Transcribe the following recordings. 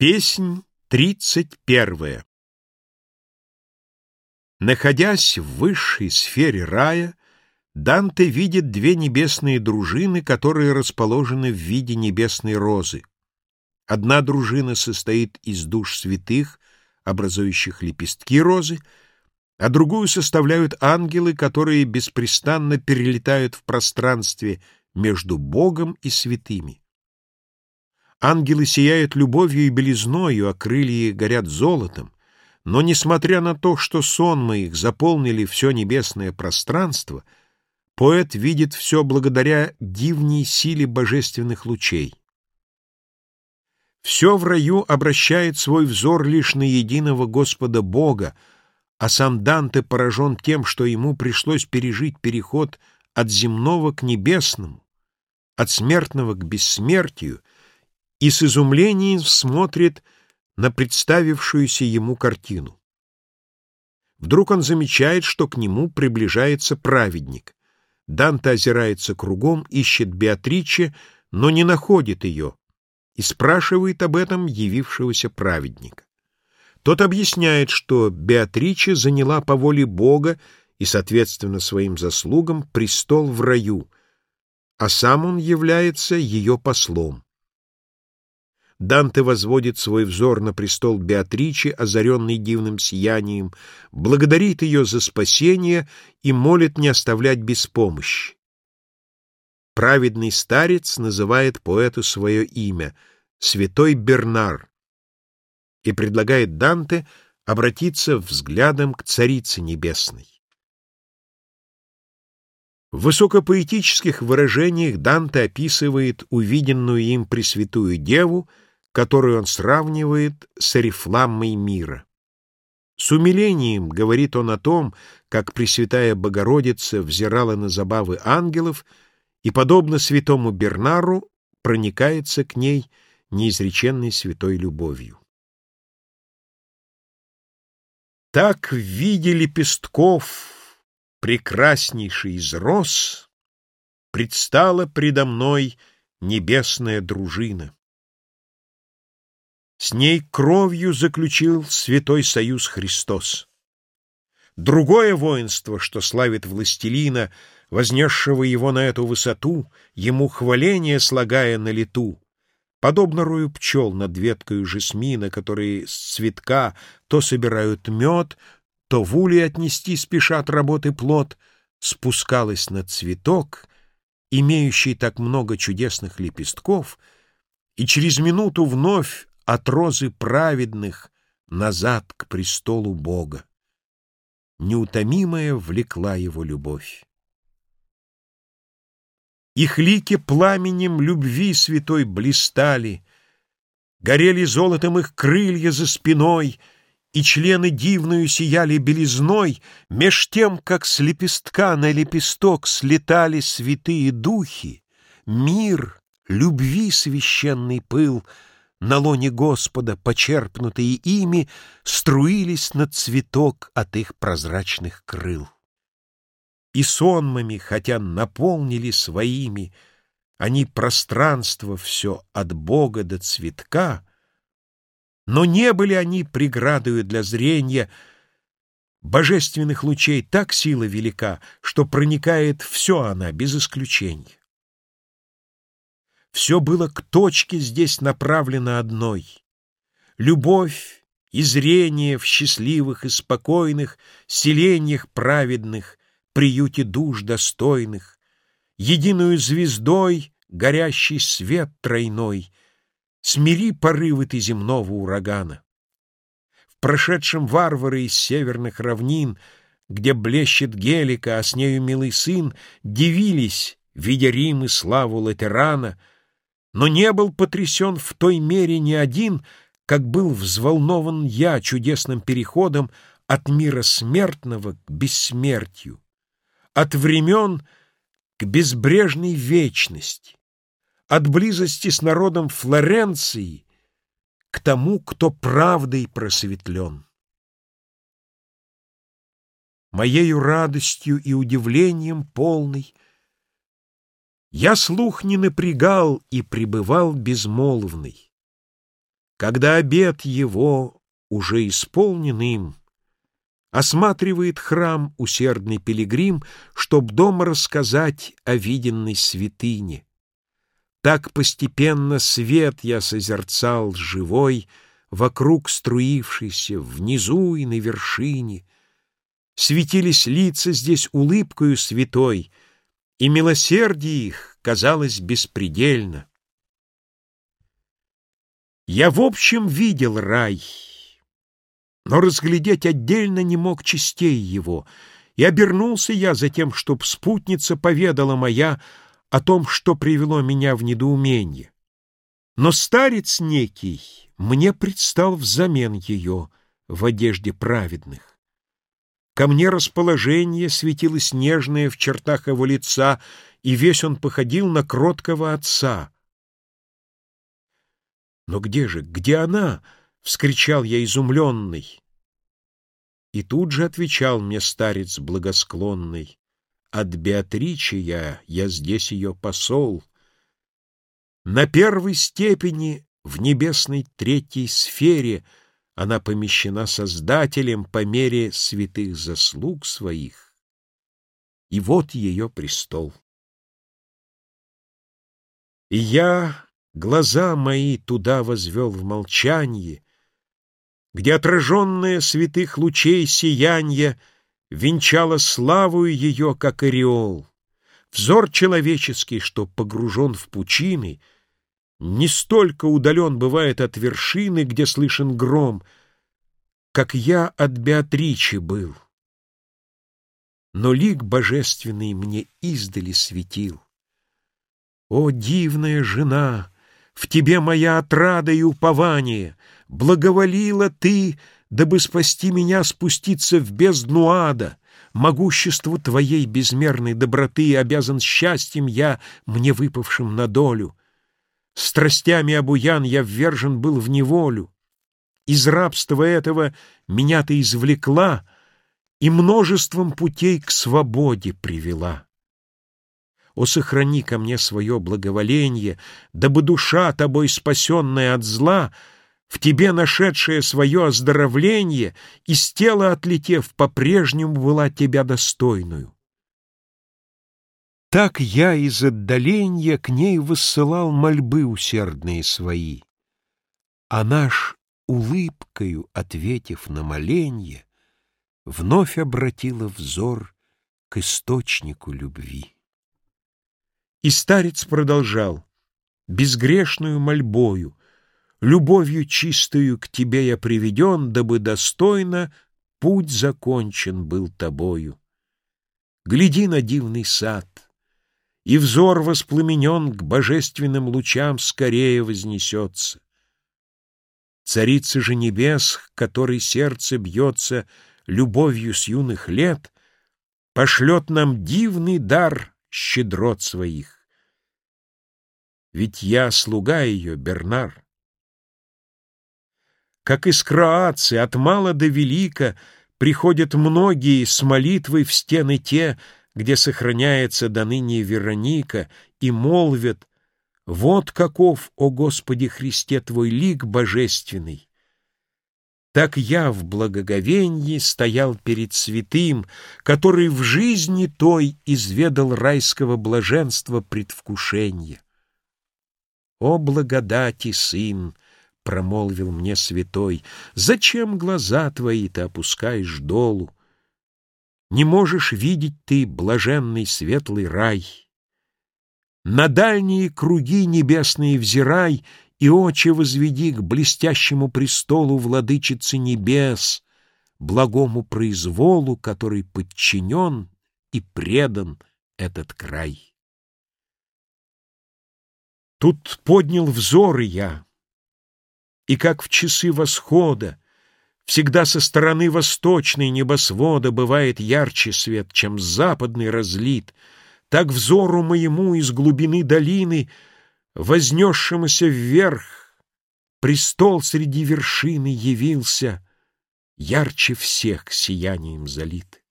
Песнь тридцать первая Находясь в высшей сфере рая, Данте видит две небесные дружины, которые расположены в виде небесной розы. Одна дружина состоит из душ святых, образующих лепестки розы, а другую составляют ангелы, которые беспрестанно перелетают в пространстве между Богом и святыми. Ангелы сияют любовью и белизною, а крылья горят золотом. Но, несмотря на то, что сонмы их заполнили все небесное пространство, поэт видит все благодаря дивней силе божественных лучей. Все в раю обращает свой взор лишь на единого Господа Бога, а сам Данте поражен тем, что ему пришлось пережить переход от земного к небесному, от смертного к бессмертию, и с изумлением смотрит на представившуюся ему картину. Вдруг он замечает, что к нему приближается праведник. Данте озирается кругом, ищет Беатриче, но не находит ее, и спрашивает об этом явившегося праведника. Тот объясняет, что Беатриче заняла по воле Бога и, соответственно, своим заслугам престол в раю, а сам он является ее послом. Данте возводит свой взор на престол Беатричи, озаренный дивным сиянием, благодарит ее за спасение и молит не оставлять без помощи. Праведный старец называет поэту свое имя — Святой Бернар, и предлагает Данте обратиться взглядом к Царице Небесной. В высокопоэтических выражениях Данте описывает увиденную им Пресвятую Деву, которую он сравнивает с орифламмой мира. С умилением говорит он о том, как Пресвятая Богородица взирала на забавы ангелов и, подобно святому Бернару, проникается к ней неизреченной святой любовью. Так в виде лепестков, прекраснейший из роз, предстала предо мной небесная дружина. С ней кровью заключил святой союз Христос. Другое воинство, что славит властелина, вознесшего его на эту высоту, ему хваление слагая на лету, подобно рою пчел над веткою жасмина, которые с цветка то собирают мед, то в улей отнести спешат работы плод, спускалась на цветок, имеющий так много чудесных лепестков, и через минуту вновь от розы праведных назад к престолу Бога. Неутомимая влекла его любовь. Их лики пламенем любви святой блистали, Горели золотом их крылья за спиной, И члены дивную сияли белизной, Меж тем, как с лепестка на лепесток Слетали святые духи, Мир, любви священный пыл — на лоне Господа, почерпнутые ими, струились на цветок от их прозрачных крыл. И сонмами, хотя наполнили своими, они пространство все от Бога до цветка, но не были они преградою для зрения божественных лучей так сила велика, что проникает все она без исключения. Все было к точке здесь направлено одной. Любовь и зрение в счастливых и спокойных селениях праведных, приюте душ достойных, единую звездой горящий свет тройной, смири порывы ты земного урагана. В прошедшем варвары из северных равнин, где блещет Гелика, а с нею милый сын, дивились, видя Рим и славу Латерана — но не был потрясен в той мере ни один, как был взволнован я чудесным переходом от мира смертного к бессмертию, от времен к безбрежной вечности, от близости с народом Флоренции к тому, кто правдой просветлен. Моею радостью и удивлением полный я слух не напрягал и пребывал безмолвный. Когда обед его уже исполнен им, Осматривает храм усердный пилигрим, Чтоб дома рассказать о виденной святыне. Так постепенно свет я созерцал живой, Вокруг струившийся, внизу и на вершине. Светились лица здесь улыбкою святой, И милосердие их казалось беспредельно. Я в общем видел рай, но разглядеть отдельно не мог частей его, и обернулся я за тем, чтоб спутница поведала моя о том, что привело меня в недоумение. Но старец некий мне предстал взамен ее в одежде праведных. Ко мне расположение светилось нежное в чертах его лица, и весь он походил на кроткого отца — но где же, где она? — вскричал я изумленный. И тут же отвечал мне старец благосклонный. От Беатричи я, я здесь ее посол. На первой степени в небесной третьей сфере она помещена Создателем по мере святых заслуг своих. И вот ее престол. И я Глаза мои туда возвел в молчанье, Где отраженное святых лучей сиянье Венчало славу ее, как ореол. Взор человеческий, что погружен в пучины, Не столько удален бывает от вершины, Где слышен гром, Как я от Беатричи был. Но лик божественный мне издали светил. О, дивная жена! В тебе моя отрада и упование. Благоволила ты, дабы спасти меня спуститься в бездну ада. Могуществу твоей безмерной доброты обязан счастьем я, мне выпавшим на долю. Страстями обуян я ввержен был в неволю. Из рабства этого меня ты извлекла и множеством путей к свободе привела. О, сохрани ко мне свое благоволение, дабы душа, тобой спасенная от зла, в тебе нашедшая свое оздоровление, из тела отлетев, по-прежнему была тебя достойную. Так я из отдаления к ней высылал мольбы усердные свои, а наш, улыбкою ответив на моленье, вновь обратила взор к источнику любви. И старец продолжал, «Безгрешную мольбою, любовью чистою к тебе я приведен, дабы достойно путь закончен был тобою. Гляди на дивный сад, и взор воспламенен к божественным лучам скорее вознесется. Царица же небес, которой сердце бьется любовью с юных лет, пошлет нам дивный дар щедрот своих. Ведь я слуга ее, Бернар. Как из Кроации от мала до велика приходят многие с молитвой в стены те, где сохраняется до ныне Вероника, и молвят, «Вот каков, о Господи Христе, Твой лик божественный! Так я в благоговении стоял перед святым, который в жизни той изведал райского блаженства предвкушение. «О, благодати, сын!» — промолвил мне святой, «Зачем глаза твои ты опускаешь долу? Не можешь видеть ты блаженный светлый рай. На дальние круги небесные взирай и очи возведи к блестящему престолу владычицы небес, благому произволу, который подчинен и предан этот край. Тут поднял взоры я, и как в часы восхода, Всегда со стороны восточной небосвода Бывает ярче свет, чем западный разлит, Так взору моему из глубины долины — вознесшемуся вверх, престол среди вершины явился, ярче всех сиянием залит.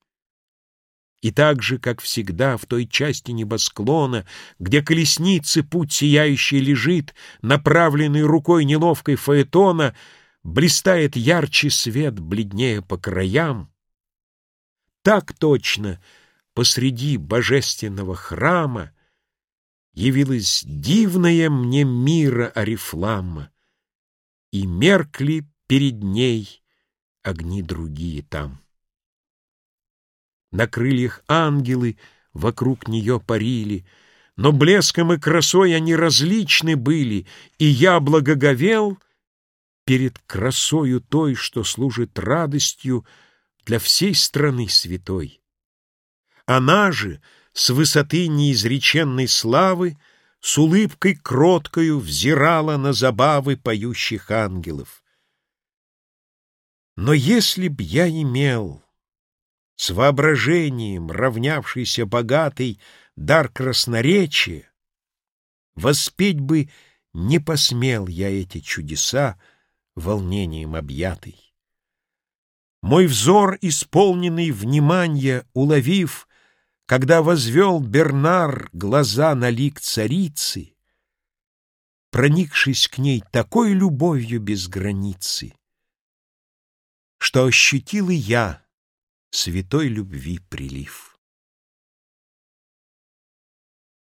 И так же, как всегда, в той части небосклона, где колесницы путь сияющий лежит, направленный рукой неловкой фаэтона, блистает ярче свет, бледнее по краям. Так точно посреди божественного храма явилась дивная мне мира Арифлама, и меркли перед ней огни другие там. На крыльях ангелы вокруг нее парили, Но блеском и красой они различны были, И я благоговел перед красою той, Что служит радостью для всей страны святой. Она же с высоты неизреченной славы С улыбкой кроткою взирала на забавы Поющих ангелов. Но если б я имел с воображением, равнявшийся богатый дар красноречия, воспеть бы не посмел я эти чудеса, волнением объятый. Мой взор, исполненный внимания, уловив, когда возвел Бернар глаза на лик царицы, проникшись к ней такой любовью без границы, что ощутил и я — святой любви прилив.